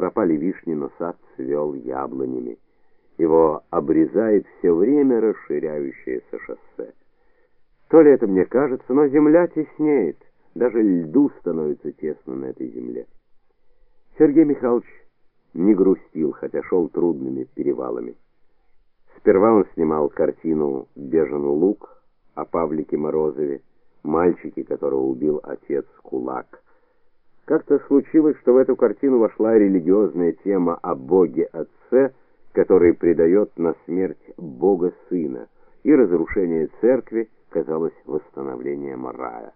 пропали вишни, но сад цвел яблонями. Его обрезает все время расширяющееся шоссе. То ли это мне кажется, но земля теснеет, даже льду становится тесно на этой земле. Сергей Михайлович не грустил, хотя шел трудными перевалами. Сперва он снимал картину «Бежен лук» о Павлике Морозове, мальчике, которого убил отец Кулак. Как-то случилось, что в эту картину вошла религиозная тема о Боге-Отце, который предает на смерть Бога Сына, и разрушение церкви казалось восстановлением рая.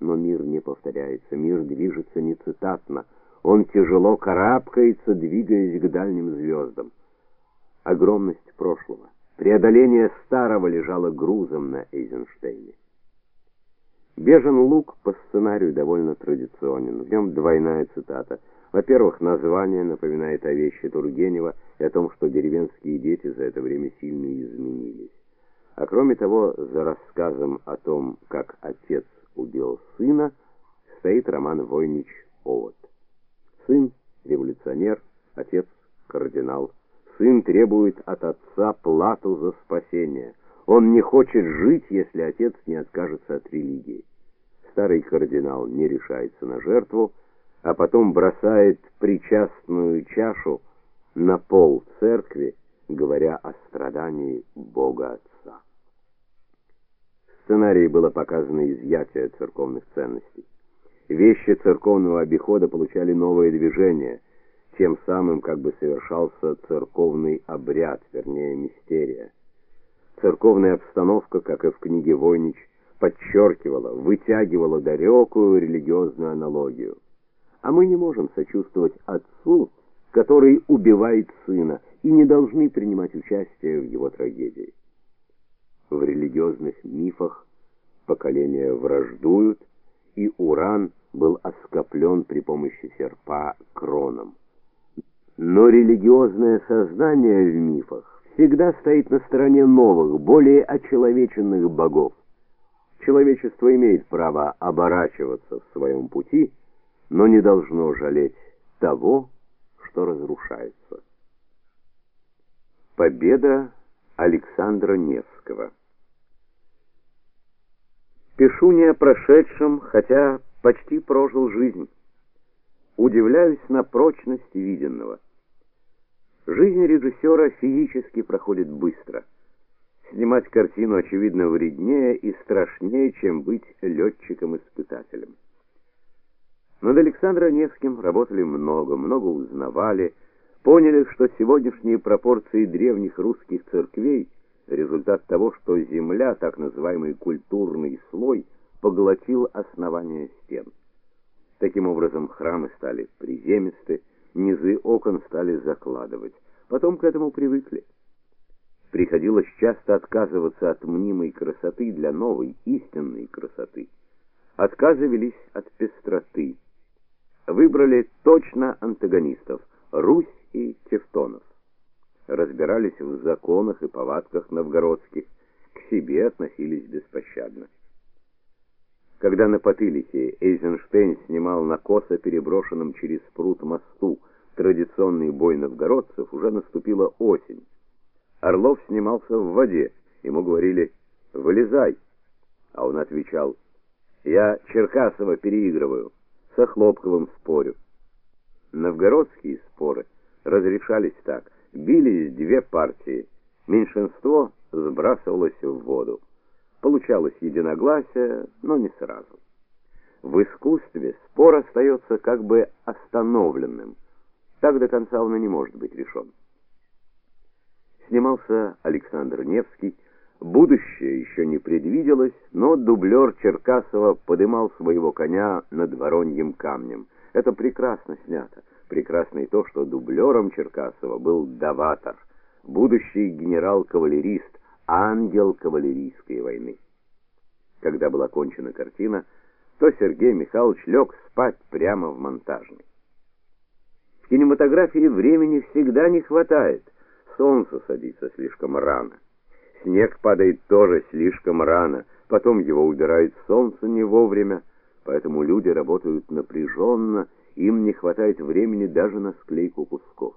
Но мир не повторяется, мир движется не цитатно, он тяжело карабкается, двигаясь к дальним звездам. Огромность прошлого, преодоление старого лежало грузом на Эйзенштейне. Бежен лук по сценарию довольно традиционен. В нем двойная цитата. Во-первых, название напоминает о вещи Тургенева и о том, что деревенские дети за это время сильно изменились. А кроме того, за рассказом о том, как отец убил сына, стоит роман Войнич Овод. Сын революционер, отец кардинал. Сын требует от отца плату за спасение. Он не хочет жить, если отец не откажется от религии. Старый кардинал не решается на жертву, а потом бросает причастную чашу на пол церкви, говоря о страдании Бога Отца. В сценарии было показано изъятие церковных ценностей. Вещи церковного обихода получали новое движение, тем самым как бы совершался церковный обряд, вернее, мистерия. Церковная обстановка, как и в книге Войнич, подчеркивала, вытягивала далекую религиозную аналогию. А мы не можем сочувствовать отцу, который убивает сына, и не должны принимать участие в его трагедии. В религиозных мифах поколения враждуют, и Уран был оскоплен при помощи серпа кроном. Но религиозное сознание в мифах всегда стоит на стороне новых, более очеловеченных богов. Человечество имеет право оборачиваться в своем пути, но не должно жалеть того, что разрушается. Победа Александра Невского Пишу не о прошедшем, хотя почти прожил жизнь. Удивляюсь на прочность виденного. Жизнь режиссера физически проходит быстро. Снимать картину очевидно вреднее и страшнее, чем быть летчиком-испытателем. Над Александром Невским работали много, много узнавали, поняли, что сегодняшние пропорции древних русских церквей результат того, что земля, так называемый культурный слой, поглотил основание стен. Таким образом, храмы стали приземисты, низы окон стали закладывать. Потом к этому привыкли. Приходилось часто отказываться от мнимой красоты для новой, истинной красоты. Отказы велись от пестроты. Выбрали точно антагонистов Русь и Тевтонов. Разбирались в законах и повадках новгородских, к себе относились беспощадно. Когда на Потылике Эйзенштейн снимал на косо переброшенном через пруд мосту традиционный бой новгородцев, уже наступила осень. Орлов снимался в воде. Ему говорили: "Вылезай". А он отвечал: "Я Черкасова переигрываю, со Хлопковым спорю". Новгородские споры разрешались так: бились две партии. Меньшинство сбрасывалось в воду. Получалось единогласие, но не сразу. В искусстве спор остается как бы остановленным. Так до конца он и не может быть решен снимался Александр Невский. Будущее еще не предвиделось, но дублер Черкасова подымал своего коня над Вороньим камнем. Это прекрасно снято. Прекрасно и то, что дублером Черкасова был Даватор, будущий генерал-кавалерист, ангел кавалерийской войны. Когда была кончена картина, то Сергей Михайлович лег спать прямо в монтажной. В кинематографии времени всегда не хватает – солнце садится слишком рано. Снег падает тоже слишком рано, потом его убирает солнце не вовремя, поэтому люди работают напряженно им не хватает времени даже на склейку кусков.